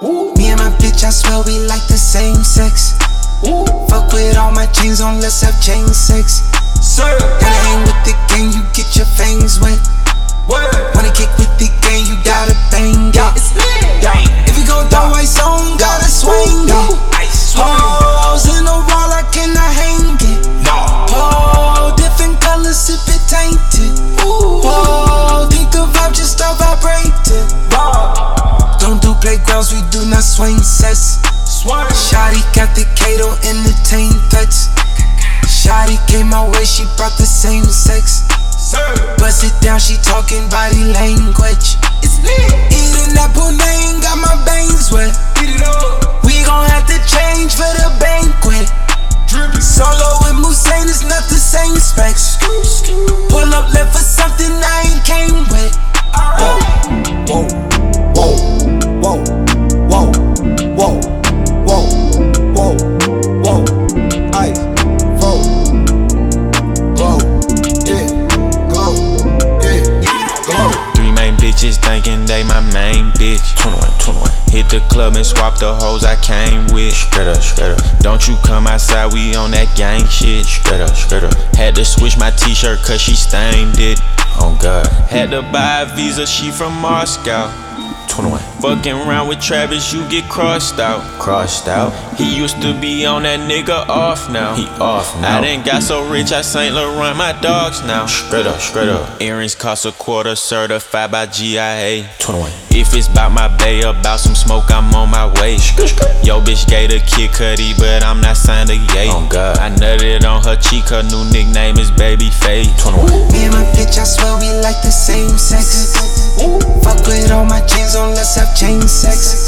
bitch, I swear we like the same sex. Fuck with all my chains on, let's have chain sex. Sir, Gotta hang with the gang, you get your fangs wet. word. Swing sets. Shotty got the Kato entertain threats. Shotty came my way, she brought the same sex. Sir, Bust it down, she talking body language. Eating that pudding, got my veins wet. They my main bitch. 21, 21. Hit the club and swap the hoes I came with. Straight up, straight up. Don't you come outside, we on that gang shit. Straight up, straight up. Had to switch my t shirt cause she stained it. Oh god. Had to buy a visa, she from Moscow. 21. Fucking around with Travis, you get crossed out. Crossed out? He used to be on that nigga off now. He off now. I done got so rich, I St. Laurent my dogs now. Straight up, straight up. Earrings cost a quarter, certified by GIA. 21. If it's about my bay, about some smoke, I'm on my way. Yo, bitch gave the kid cutty, but I'm not signed to Ye. Oh God. I nutted on her cheek, her new nickname is baby Babyface. 21. Me and my bitch, I swear we like the same sex. Let's have chain sex.